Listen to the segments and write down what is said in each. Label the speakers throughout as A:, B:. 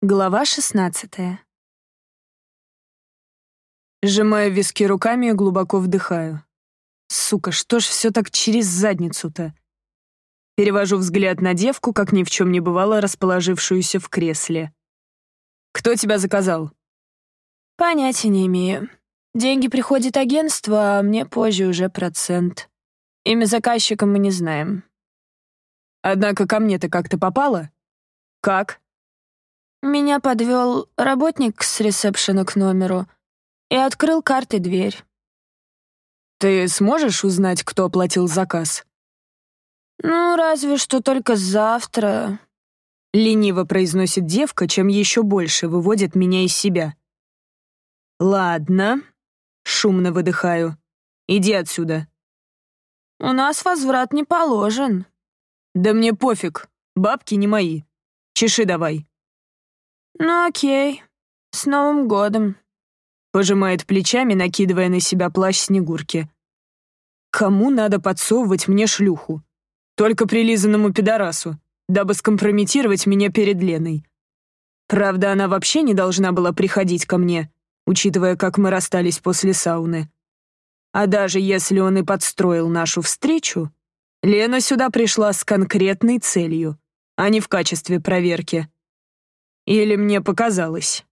A: Глава 16 Сжимаю виски руками и глубоко вдыхаю. Сука, что ж все так через задницу-то? Перевожу взгляд на девку, как ни в чем не бывало, расположившуюся в кресле. «Кто тебя заказал?»
B: «Понятия не имею. Деньги приходит агентство, а мне позже уже процент. Имя заказчика мы не знаем».
A: «Однако ко мне ты как-то попала? Как?»
B: Меня подвел работник с ресепшена к номеру и открыл картой дверь.
A: «Ты сможешь узнать, кто оплатил заказ?»
B: «Ну, разве что только завтра», —
A: лениво произносит девка, чем еще больше выводит меня из себя. «Ладно», — шумно выдыхаю. «Иди отсюда».
B: «У нас возврат не положен».
A: «Да мне пофиг, бабки не мои. Чеши давай».
B: «Ну окей, с Новым годом», —
A: пожимает плечами, накидывая на себя плащ Снегурки. «Кому надо подсовывать мне шлюху? Только прилизанному пидорасу, дабы скомпрометировать меня перед Леной. Правда, она вообще не должна была приходить ко мне, учитывая, как мы расстались после сауны. А даже если он и подстроил нашу встречу, Лена сюда пришла с конкретной целью, а не в качестве проверки». Или мне показалось?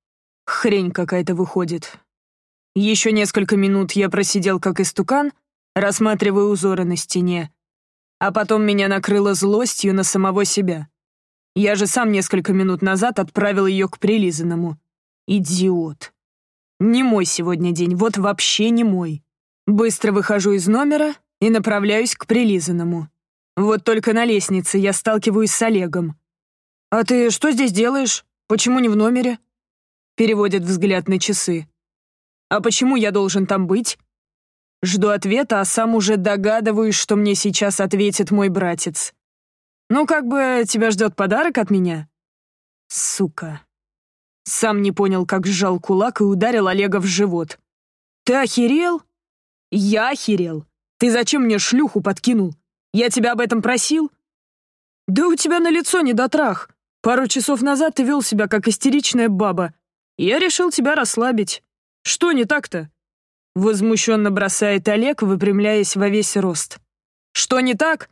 A: Хрень какая-то выходит. Еще несколько минут я просидел как истукан, рассматривая узоры на стене. А потом меня накрыло злостью на самого себя. Я же сам несколько минут назад отправил ее к прилизанному. Идиот. Не мой сегодня день, вот вообще не мой. Быстро выхожу из номера и направляюсь к прилизанному. Вот только на лестнице я сталкиваюсь с Олегом. «А ты что здесь делаешь?» «Почему не в номере?» Переводит взгляд на часы. «А почему я должен там быть?» Жду ответа, а сам уже догадываюсь, что мне сейчас ответит мой братец. «Ну, как бы тебя ждет подарок от меня?» Сука. Сам не понял, как сжал кулак и ударил Олега в живот. «Ты охерел?» «Я охерел. Ты зачем мне шлюху подкинул? Я тебя об этом просил?» «Да у тебя на лицо недотрах. Пару часов назад ты вел себя как истеричная баба. Я решил тебя расслабить. Что не так-то?» Возмущенно бросает Олег, выпрямляясь во весь рост. «Что не так?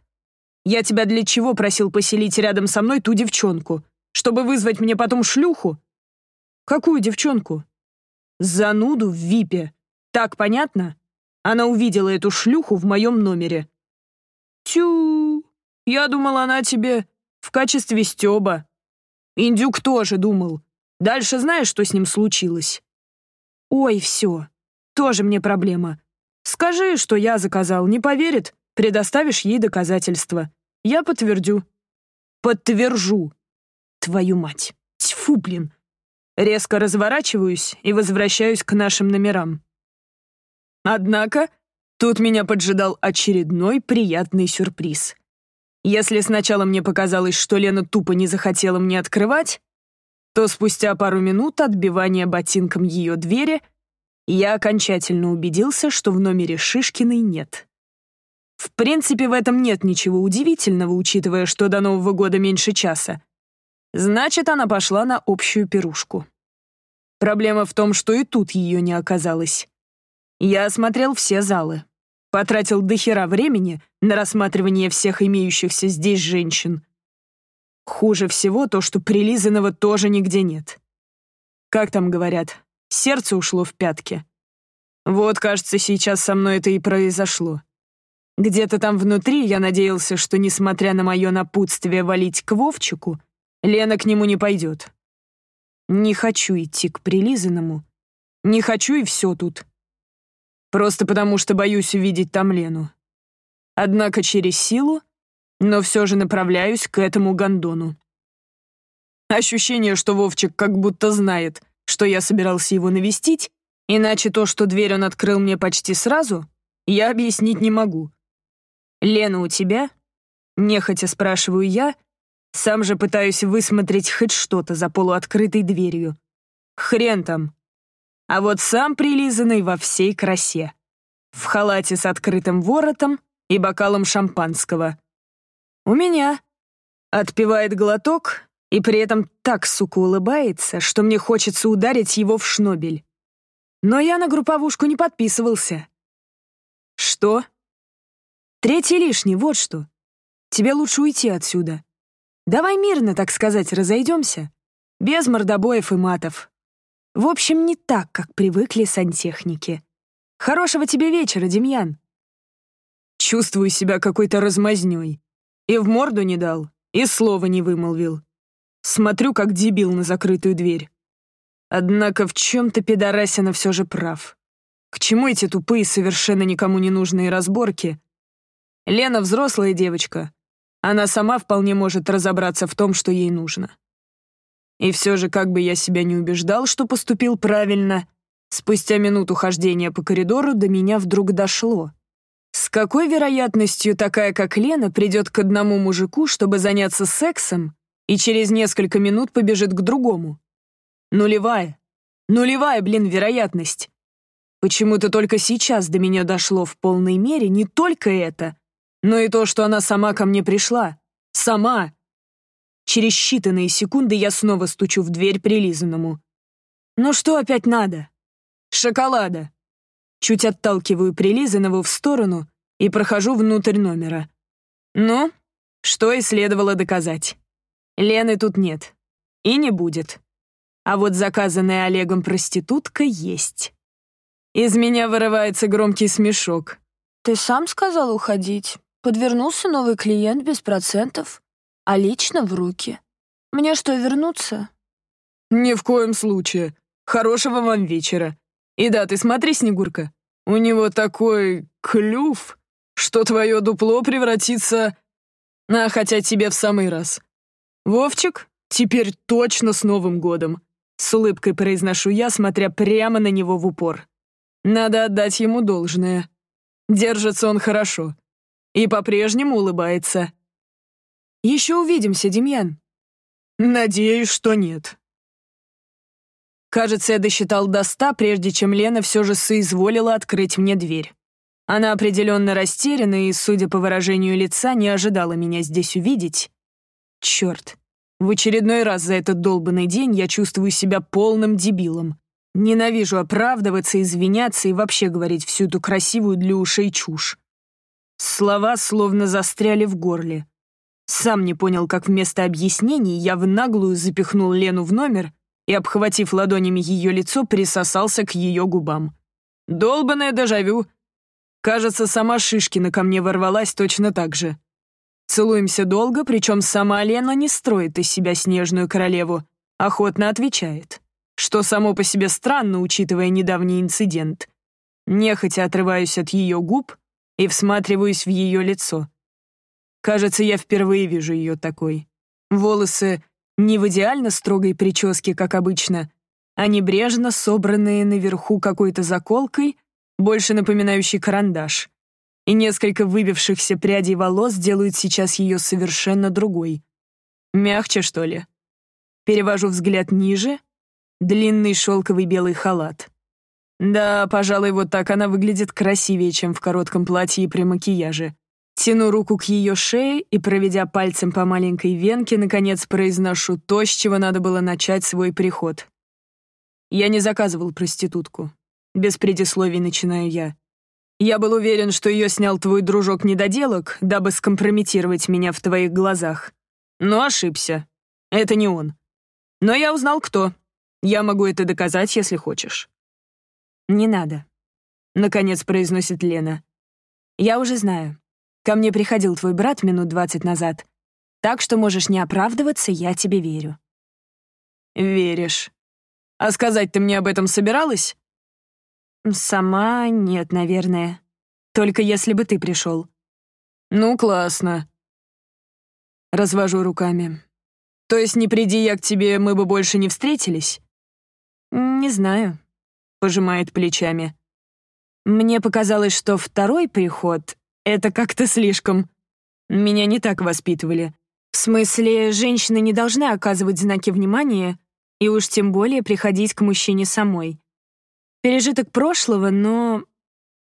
A: Я тебя для чего просил поселить рядом со мной ту девчонку? Чтобы вызвать мне потом шлюху?» «Какую девчонку?» «Зануду в ВИПе. Так понятно?» Она увидела эту шлюху в моем номере. «Тю, я думала, она тебе в качестве стёба. Индюк тоже думал. Дальше знаешь, что с ним случилось? Ой, все. Тоже мне проблема. Скажи, что я заказал, не поверит, предоставишь ей доказательства. Я подтвердю. Подтвержу. Твою мать. Тьфу, блин. Резко разворачиваюсь и возвращаюсь к нашим номерам. Однако, тут меня поджидал очередной приятный сюрприз. Если сначала мне показалось, что Лена тупо не захотела мне открывать, то спустя пару минут отбивания ботинком ее двери я окончательно убедился, что в номере Шишкиной нет. В принципе, в этом нет ничего удивительного, учитывая, что до Нового года меньше часа. Значит, она пошла на общую пирушку. Проблема в том, что и тут ее не оказалось. Я осмотрел все залы. Потратил дохера времени на рассматривание всех имеющихся здесь женщин. Хуже всего то, что прилизанного тоже нигде нет. Как там говорят, сердце ушло в пятки. Вот, кажется, сейчас со мной это и произошло. Где-то там внутри я надеялся, что, несмотря на мое напутствие валить к Вовчику, Лена к нему не пойдет. Не хочу идти к прилизанному. Не хочу и все тут. Просто потому, что боюсь увидеть там Лену. Однако через силу, но все же направляюсь к этому гондону. Ощущение, что Вовчик как будто знает, что я собирался его навестить, иначе то, что дверь он открыл мне почти сразу, я объяснить не могу. «Лена у тебя?» Нехотя спрашиваю я, сам же пытаюсь высмотреть хоть что-то за полуоткрытой дверью. Хрен там, а вот сам прилизанный во всей красе. В халате с открытым воротом и бокалом шампанского. «У меня». Отпивает глоток И при этом так, сука, улыбается, что мне хочется ударить его в шнобель. Но я на групповушку не подписывался. Что? Третий лишний, вот что. Тебе лучше уйти отсюда. Давай мирно, так сказать, разойдемся. Без мордобоев и матов. В общем, не так, как привыкли сантехники. Хорошего тебе вечера, Демьян. Чувствую себя какой-то размазнёй. И в морду не дал, и слова не вымолвил. Смотрю, как дебил на закрытую дверь. Однако в чем-то пидорасина все же прав. К чему эти тупые, совершенно никому не нужные разборки? Лена взрослая девочка. Она сама вполне может разобраться в том, что ей нужно. И все же, как бы я себя не убеждал, что поступил правильно, спустя минуту хождения по коридору до меня вдруг дошло. С какой вероятностью такая, как Лена, придет к одному мужику, чтобы заняться сексом, и через несколько минут побежит к другому? Нулевая. Нулевая, блин, вероятность. Почему-то только сейчас до меня дошло в полной мере не только это, но и то, что она сама ко мне пришла. Сама. Через считанные секунды я снова стучу в дверь прилизанному. «Ну что опять надо?» «Шоколада». Чуть отталкиваю прилизанного в сторону и прохожу внутрь номера. Ну, что и следовало доказать. Лены тут нет. И не будет. А вот заказанная Олегом проститутка есть. Из меня вырывается громкий смешок.
B: «Ты сам сказал уходить. Подвернулся новый клиент без процентов а лично в руки. Мне что, вернуться?
A: Ни в коем случае. Хорошего вам вечера. И да, ты смотри, Снегурка, у него такой клюв, что твое дупло превратится... А хотя тебе в самый раз. Вовчик, теперь точно с Новым годом. С улыбкой произношу я, смотря прямо на него в упор. Надо отдать ему должное. Держится он хорошо. И по-прежнему улыбается. Еще увидимся, Демьян. Надеюсь, что нет. Кажется, я досчитал до ста, прежде чем Лена все же соизволила открыть мне дверь. Она определенно растеряна и, судя по выражению лица, не ожидала меня здесь увидеть. Черт, в очередной раз за этот долбанный день я чувствую себя полным дебилом. Ненавижу оправдываться, извиняться и вообще говорить всю эту красивую для ушей чушь. Слова словно застряли в горле. Сам не понял, как вместо объяснений я в наглую запихнул Лену в номер и, обхватив ладонями ее лицо, присосался к ее губам. Долбанное дежавю. Кажется, сама Шишкина ко мне ворвалась точно так же. Целуемся долго, причем сама Лена не строит из себя снежную королеву, охотно отвечает. Что само по себе странно, учитывая недавний инцидент. Нехотя отрываюсь от ее губ и всматриваюсь в ее лицо. Кажется, я впервые вижу ее такой. Волосы не в идеально строгой прическе, как обычно, а небрежно собранные наверху какой-то заколкой, больше напоминающей карандаш. И несколько выбившихся прядей волос делают сейчас ее совершенно другой. Мягче, что ли? Перевожу взгляд ниже. Длинный шелковый белый халат. Да, пожалуй, вот так она выглядит красивее, чем в коротком платье и при макияже. Тяну руку к ее шее и, проведя пальцем по маленькой венке, наконец произношу то, с чего надо было начать свой приход. Я не заказывал проститутку. Без предисловий начинаю я. Я был уверен, что ее снял твой дружок-недоделок, дабы скомпрометировать меня в твоих глазах. Но ошибся. Это не он. Но я узнал, кто. Я могу это доказать, если хочешь. «Не надо», — наконец произносит Лена. «Я уже знаю. Ко мне приходил твой брат минут двадцать назад, так что можешь не оправдываться, я тебе верю». «Веришь. А сказать ты мне об этом собиралась?» «Сама нет, наверное. Только если бы ты пришел». «Ну, классно». Развожу руками. «То есть не приди я к тебе, мы бы больше не встретились?» «Не знаю», — пожимает плечами. «Мне показалось, что второй приход это как-то слишком. Меня не так воспитывали. В смысле, женщины не должны оказывать знаки внимания и уж тем более приходить к мужчине самой. Пережиток прошлого, но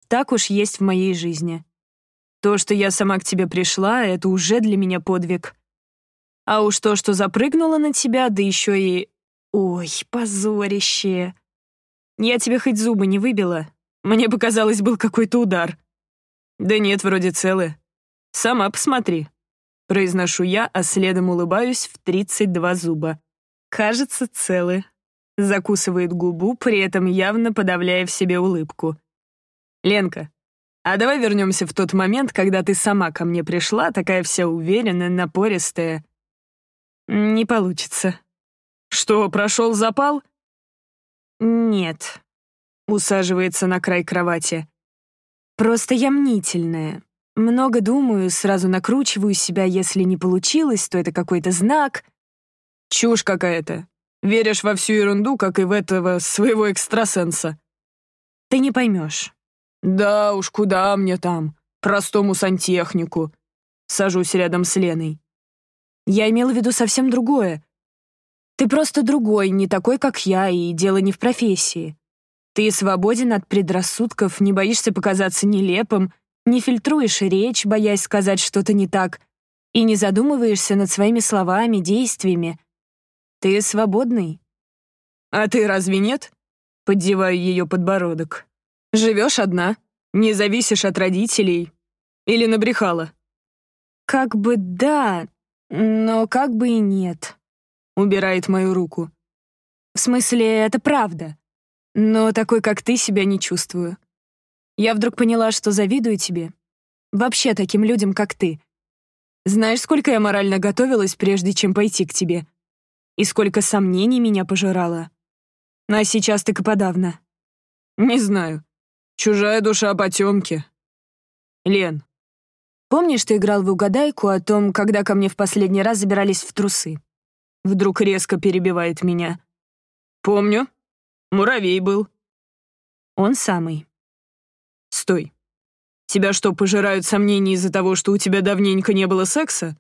A: так уж есть в моей жизни. То, что я сама к тебе пришла, это уже для меня подвиг. А уж то, что запрыгнула на тебя, да еще и... Ой, позорище. Я тебе хоть зубы не выбила. Мне показалось, был какой-то удар. Да нет, вроде целы. Сама посмотри. Произношу я, а следом улыбаюсь в 32 зуба. Кажется, целы. Закусывает губу, при этом явно подавляя в себе улыбку. «Ленка, а давай вернемся в тот момент, когда ты сама ко мне пришла, такая вся уверенная, напористая». «Не получится». «Что, прошел запал?»
B: «Нет», — усаживается на край кровати. «Просто я мнительная. Много думаю, сразу накручиваю себя, если не получилось, то это какой-то знак.
A: Чушь какая-то. Веришь во всю ерунду, как и в этого своего экстрасенса.
B: Ты не поймешь.
A: Да уж, куда мне там, простому сантехнику. Сажусь рядом с Леной.
B: Я имела в виду совсем другое. Ты просто другой, не такой, как я, и дело не в профессии. Ты свободен от предрассудков, не боишься показаться нелепым, не фильтруешь речь, боясь сказать что-то не так, и не задумываешься над своими словами, действиями. Ты свободный.
A: А ты разве нет? Поддеваю ее подбородок. Живешь одна, не зависишь от родителей. Или набрехала?
B: Как бы да, но как бы и нет. Убирает мою руку. В смысле, это правда. Но такой, как ты, себя не чувствую. Я вдруг поняла, что завидую тебе. Вообще таким людям, как ты. Знаешь, сколько я морально готовилась, прежде чем пойти к тебе? И сколько сомнений меня пожирало. А сейчас так и подавно.
A: Не знаю. Чужая душа потемки. Лен.
B: Помнишь, ты играл в угадайку о том, когда ко мне в последний раз забирались в трусы?
A: Вдруг резко перебивает меня. Помню. Муравей был.
B: Он самый.
A: Стой. Тебя что, пожирают сомнения из-за того, что у тебя давненько не было секса?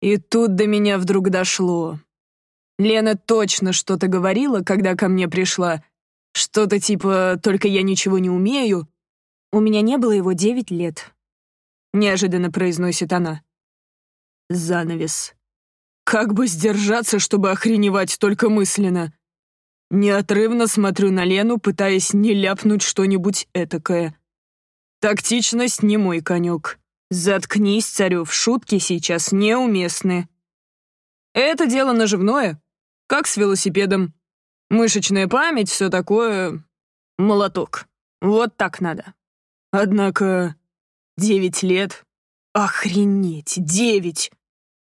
A: И тут до меня вдруг дошло. Лена точно что-то говорила, когда ко мне пришла. Что-то типа «только я ничего не умею».
B: У меня не было его девять лет.
A: Неожиданно произносит она. Занавес. Как бы сдержаться, чтобы охреневать только мысленно? Неотрывно смотрю на Лену, пытаясь не ляпнуть что-нибудь этакое. Тактичность не мой конек. Заткнись, царев, шутки сейчас неуместны. Это дело наживное, как с велосипедом. Мышечная память, все такое. Молоток. Вот так надо. Однако... Девять лет. Охренеть, девять!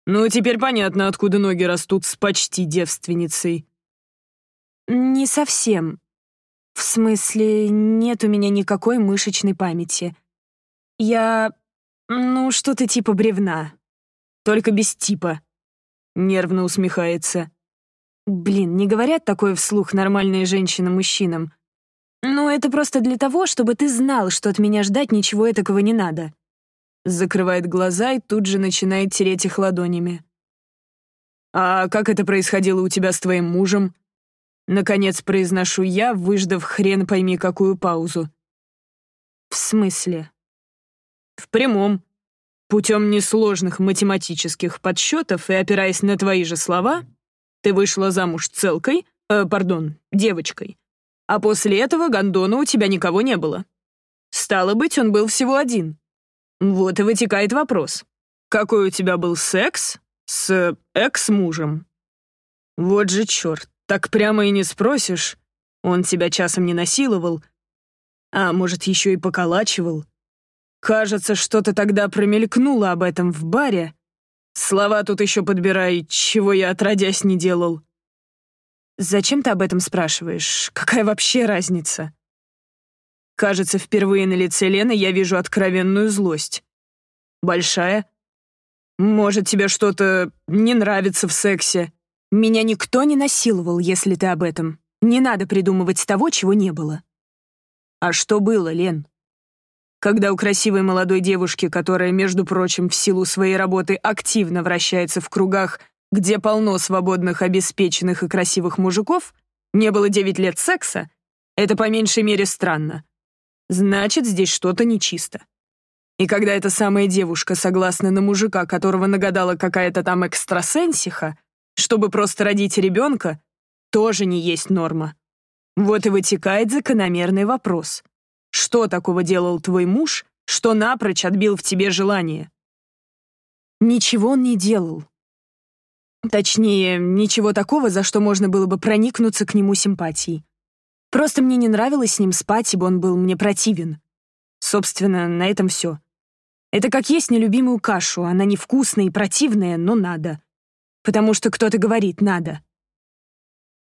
A: Ну, теперь понятно, откуда ноги растут с почти девственницей.
B: «Не совсем. В смысле, нет у меня никакой мышечной памяти. Я... ну, что-то типа бревна. Только без типа».
A: Нервно усмехается.
B: «Блин, не говорят такое вслух нормальные женщины мужчинам. Ну, это просто для того, чтобы ты знал, что от меня ждать ничего такого не надо».
A: Закрывает глаза и тут же начинает тереть их ладонями. «А как это происходило у тебя с твоим мужем?» Наконец произношу я, выждав хрен пойми какую паузу.
B: В смысле?
A: В прямом. Путем несложных математических подсчетов и опираясь на твои же слова, ты вышла замуж целкой, э, пардон, девочкой. А после этого гондона у тебя никого не было. Стало быть, он был всего один. Вот и вытекает вопрос. Какой у тебя был секс с экс-мужем? Вот же черт. Так прямо и не спросишь. Он тебя часом не насиловал, а может, еще и поколачивал. Кажется, что-то тогда промелькнуло об этом в баре. Слова тут еще подбирай, чего я отродясь не делал.
B: Зачем ты об этом спрашиваешь? Какая вообще разница?
A: Кажется, впервые на лице Лены я вижу откровенную злость. Большая? Может, тебе что-то не нравится в сексе?
B: Меня никто не насиловал, если ты об этом. Не надо придумывать того, чего не было.
A: А что было, Лен? Когда у красивой молодой девушки, которая, между прочим, в силу своей работы активно вращается в кругах, где полно свободных, обеспеченных и красивых мужиков, не было девять лет секса, это по меньшей мере странно. Значит, здесь что-то нечисто. И когда эта самая девушка согласна на мужика, которого нагадала какая-то там экстрасенсиха, чтобы просто родить ребенка, тоже не есть норма. Вот и вытекает закономерный вопрос. Что такого делал твой муж, что напрочь отбил в тебе желание?
B: Ничего он не делал. Точнее, ничего такого, за что можно было бы проникнуться к нему симпатией. Просто мне не нравилось с ним спать, ибо он был мне противен. Собственно, на этом все. Это как есть нелюбимую кашу, она невкусная и противная, но надо. Потому что кто-то говорит «надо».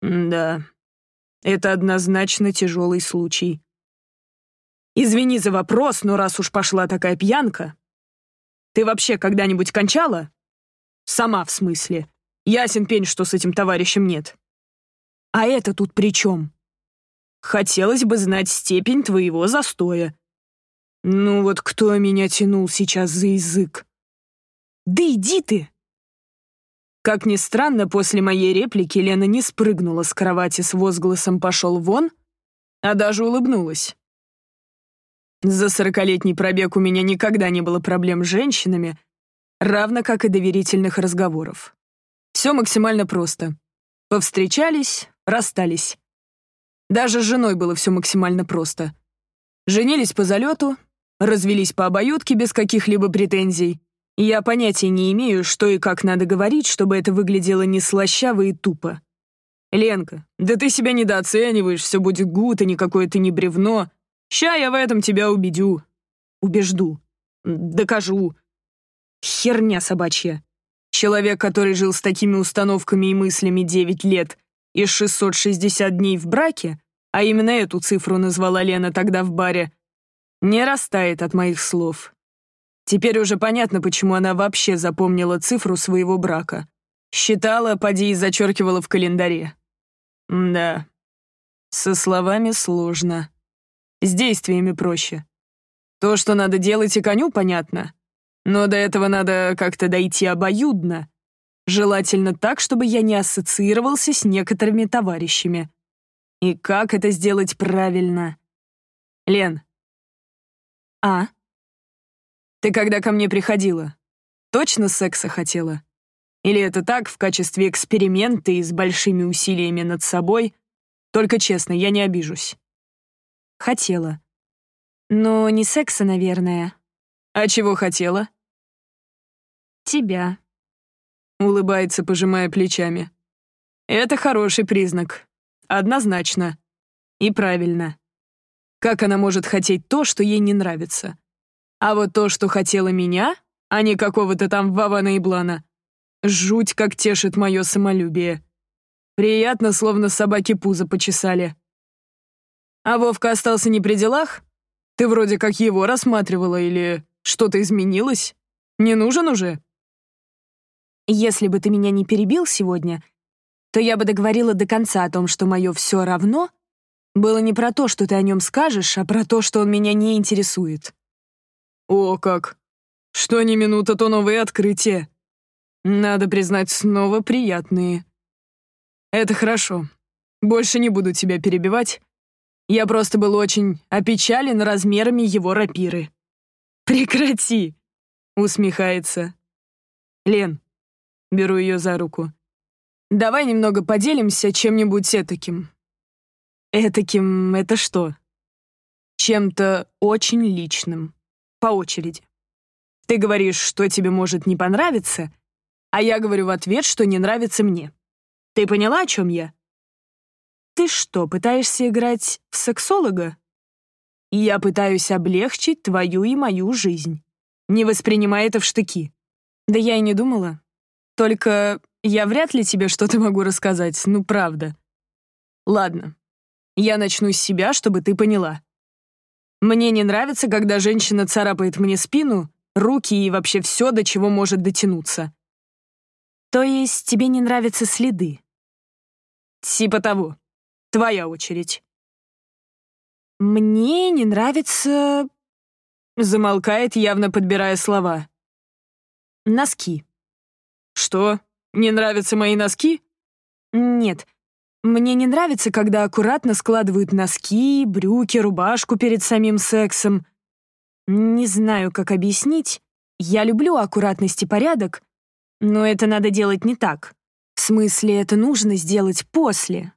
A: Да, это однозначно тяжелый случай. Извини за вопрос, но раз уж пошла такая пьянка... Ты вообще когда-нибудь кончала? Сама, в смысле. Ясен пень, что с этим товарищем нет.
B: А это тут при чем?
A: Хотелось бы знать степень твоего застоя. Ну вот кто меня тянул сейчас за язык?
B: Да иди ты!
A: Как ни странно, после моей реплики Лена не спрыгнула с кровати с возгласом «пошел вон», а даже улыбнулась. За сорокалетний пробег у меня никогда не было проблем с женщинами, равно как и доверительных разговоров. Все максимально просто. Повстречались, расстались. Даже с женой было все максимально просто. Женились по залету, развелись по обоюдке без каких-либо претензий, я понятия не имею, что и как надо говорить, чтобы это выглядело не слащаво и тупо. «Ленка, да ты себя недооцениваешь, все будет гуд, и никакое ты не бревно. Ща я в этом тебя убедю. Убежду. Докажу. Херня собачья. Человек, который жил с такими установками и мыслями 9 лет и 660 дней в браке, а именно эту цифру назвала Лена тогда в баре, не растает от моих слов. Теперь уже понятно, почему она вообще запомнила цифру своего брака. Считала, поди и зачеркивала в календаре. да, со словами сложно. С действиями проще. То, что надо делать и коню, понятно. Но до этого надо как-то дойти обоюдно. Желательно так, чтобы я не ассоциировался с некоторыми товарищами. И как это сделать правильно? Лен.
B: А?
A: Ты когда ко мне приходила, точно секса хотела? Или это так, в качестве эксперимента и с большими усилиями над собой? Только честно, я не обижусь.
B: Хотела. Но не секса, наверное.
A: А чего хотела?
B: Тебя.
A: Улыбается, пожимая плечами. Это хороший признак. Однозначно. И правильно. Как она может хотеть то, что ей не нравится? А вот то, что хотела меня, а не какого-то там Вавана и Блана, жуть как тешит мое самолюбие. Приятно, словно собаки пузо почесали. А Вовка остался не при делах? Ты вроде как его рассматривала или что-то изменилось? Не нужен уже?
B: Если бы ты меня не перебил сегодня, то я бы договорила до конца о том, что мое «все равно» было не про то, что ты о нем скажешь, а про то, что он меня не интересует.
A: О, как! Что ни минута, то новые открытия. Надо признать, снова приятные. Это хорошо. Больше не буду тебя перебивать. Я просто был очень опечален размерами его рапиры. Прекрати! Усмехается. Лен, беру ее за руку. Давай немного поделимся чем-нибудь этаким. Этаким — это что? Чем-то очень личным по очереди. Ты говоришь, что тебе может не понравиться, а я говорю в ответ, что не нравится мне. Ты поняла, о чем я? Ты что, пытаешься играть в сексолога? Я пытаюсь облегчить твою и мою жизнь. Не воспринимай это в штыки. Да я и не думала. Только я вряд ли тебе что-то могу рассказать, ну правда. Ладно, я начну с себя, чтобы ты поняла. Мне не нравится, когда женщина царапает мне спину, руки и вообще все, до чего может дотянуться.
B: То есть тебе не нравятся следы?
A: Типа того. Твоя очередь.
B: Мне не нравится...
A: Замолкает, явно подбирая слова.
B: Носки.
A: Что? Не нравятся мои носки?
B: Нет, мне не нравится, когда аккуратно складывают носки, брюки, рубашку перед самим сексом. Не знаю, как объяснить. Я люблю аккуратность и порядок, но это надо делать не так. В смысле, это нужно сделать после,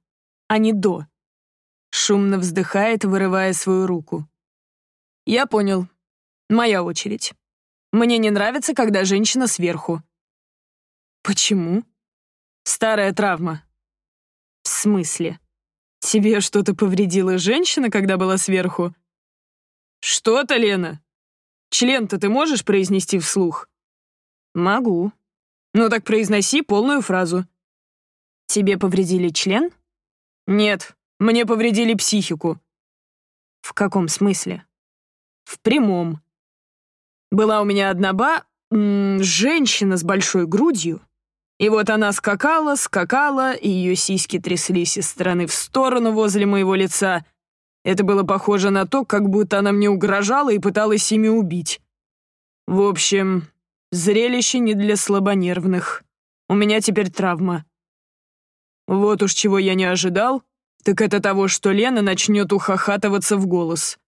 B: а не до. Шумно вздыхает, вырывая свою руку.
A: Я понял. Моя очередь. Мне не нравится, когда женщина сверху.
B: Почему?
A: Старая травма.
B: Смысле?
A: Тебе что-то повредила женщина, когда была сверху? Что-то, Лена? Член-то ты можешь произнести вслух?
B: Могу.
A: Ну так произноси полную фразу.
B: Тебе повредили член?
A: Нет, мне повредили психику.
B: В каком смысле?
A: В прямом. Была у меня одна ба... Женщина с большой грудью. И вот она скакала, скакала, и ее сиськи тряслись из стороны в сторону возле моего лица. Это было похоже на то, как будто она мне угрожала и пыталась ими убить. В общем, зрелище не для слабонервных. У меня теперь травма. Вот уж чего я не ожидал, так это того, что Лена начнет ухахатываться в голос.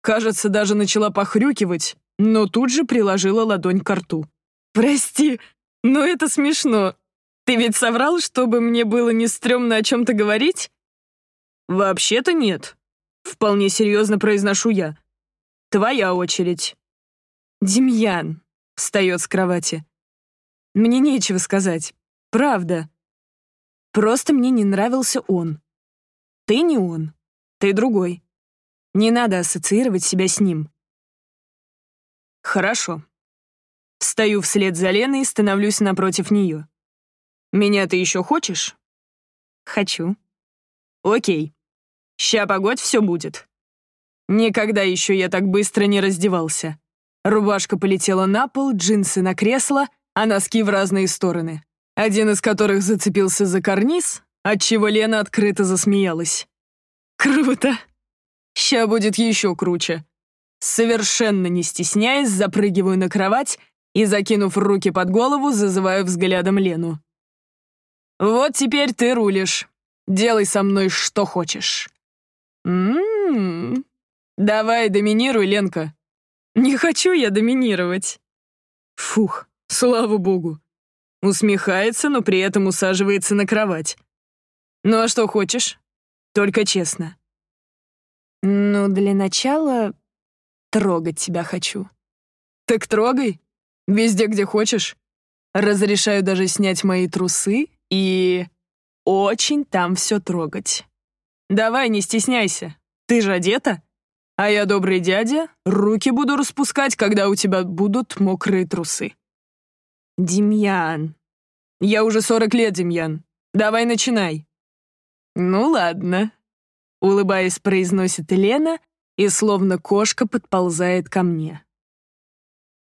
A: Кажется, даже начала похрюкивать, но тут же приложила ладонь к рту. «Прости, но это смешно. Ты ведь соврал, чтобы мне было не стрёмно о чем-то говорить?» «Вообще-то нет. Вполне серьезно произношу я. Твоя очередь».
B: «Демьян», — встает с кровати. «Мне нечего сказать. Правда. Просто мне не нравился он. Ты не он. Ты другой. Не надо ассоциировать себя с ним.
A: Хорошо. Встаю вслед за Леной и становлюсь напротив нее. Меня ты еще хочешь?
B: Хочу.
A: Окей. Ща погодь, все будет. Никогда еще я так быстро не раздевался. Рубашка полетела на пол, джинсы на кресло, а носки в разные стороны один из которых зацепился за карниз, отчего Лена открыто засмеялась. «Круто! Ща будет еще круче!» Совершенно не стесняясь, запрыгиваю на кровать и, закинув руки под голову, зазываю взглядом Лену. «Вот теперь ты рулишь. Делай со мной что хочешь». «М-м-м. Давай, доминируй, Ленка». «Не хочу я доминировать». Фух, слава богу. Усмехается, но при этом усаживается на кровать. «Ну а что хочешь? Только честно».
B: «Ну, для начала трогать тебя хочу».
A: «Так трогай. Везде, где хочешь. Разрешаю даже снять мои трусы и... очень там все трогать. Давай, не стесняйся. Ты же одета. А я, добрый дядя, руки буду распускать, когда у тебя будут мокрые трусы».
B: «Демьян».
A: «Я уже сорок лет, Демьян. Давай начинай». «Ну ладно», — улыбаясь, произносит Лена и словно кошка подползает ко мне.